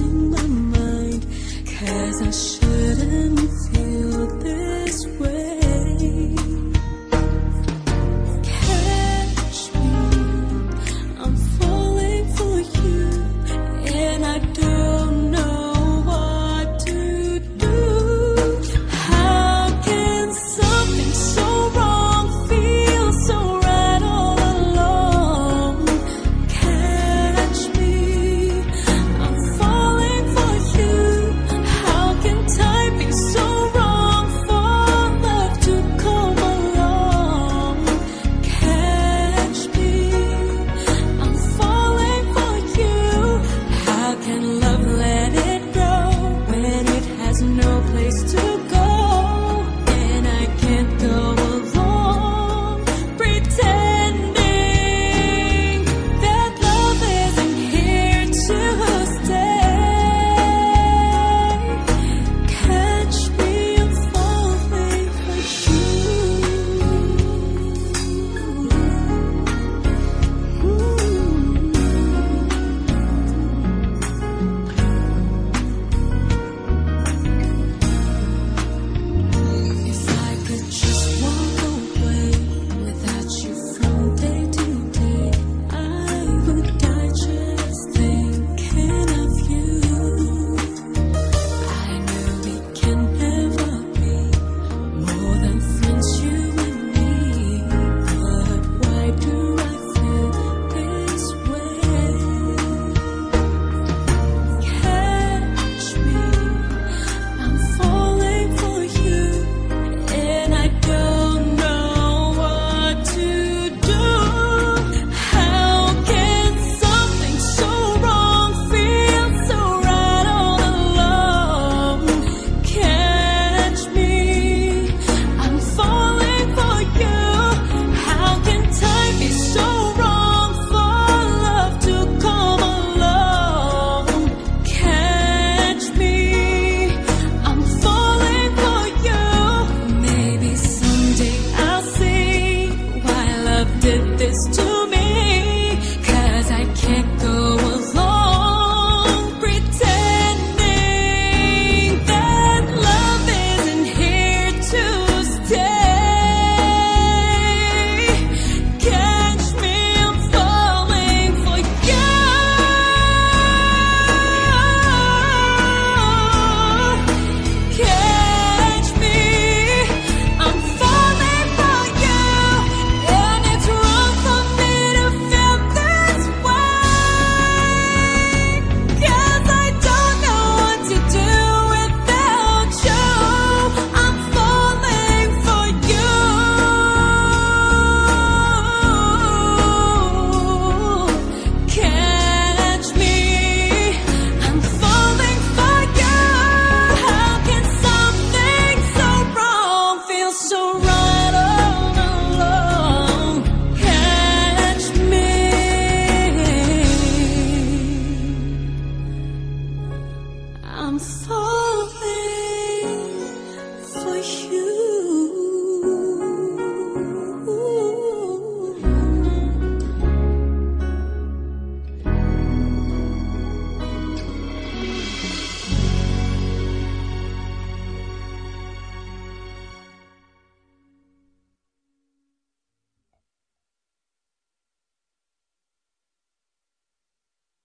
in my mind. Cause I to